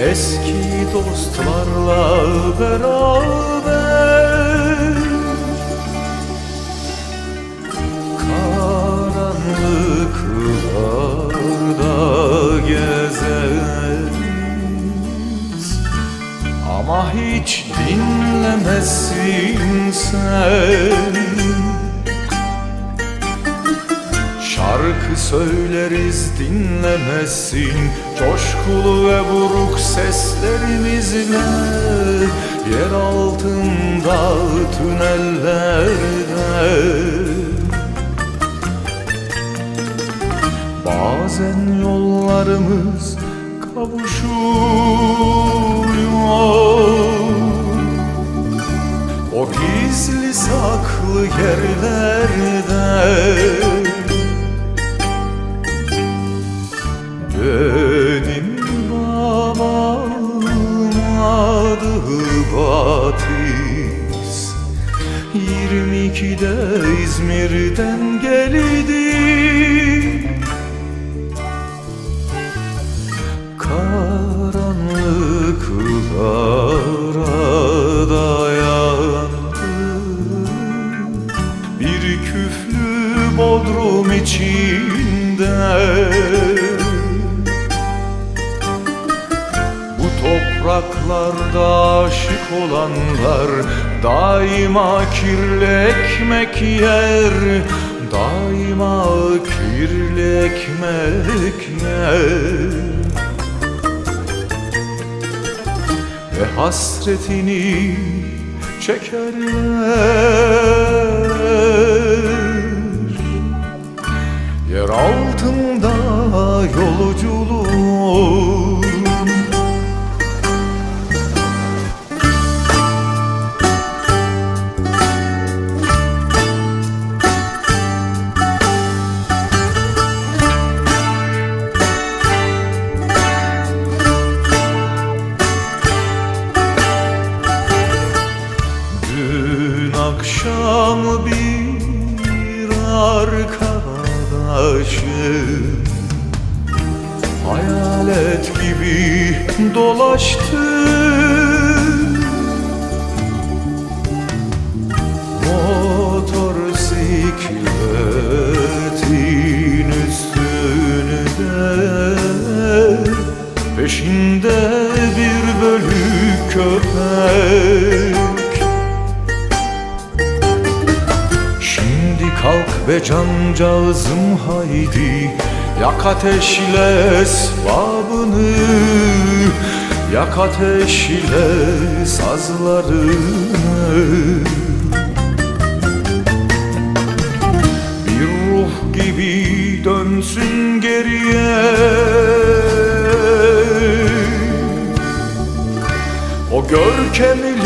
Eski dostlarla beraber Karanlıklarda gezeriz. Ama hiç dinlemezsin sen Şarkı söyleriz dinlemezsin Coşkulu ve buruk seslerimizle Yer altında tünellerde Bazen yollarımız kavuşuyor. O gizli saklı yerlerde Benim babam adı Batis. Yirmi ikide İzmir'den geldi. Karanlıklara dayandı. Bir küflü bodrum içinde topraklarda aşık olanlar Daima kirli ekmek yer Daima kirli ekmek yer. Ve hasretini çekerler akşam bir arkadaşım. Hayalet gibi dolaştı. Motosikletin üstünde Peşinde bir bölük köpek Şimdi kalk be cancağızım haydi. Yak ateşle esbabını Yak ateşle sazlarını. Bir ruh gibi dönsün geriye. O görkemli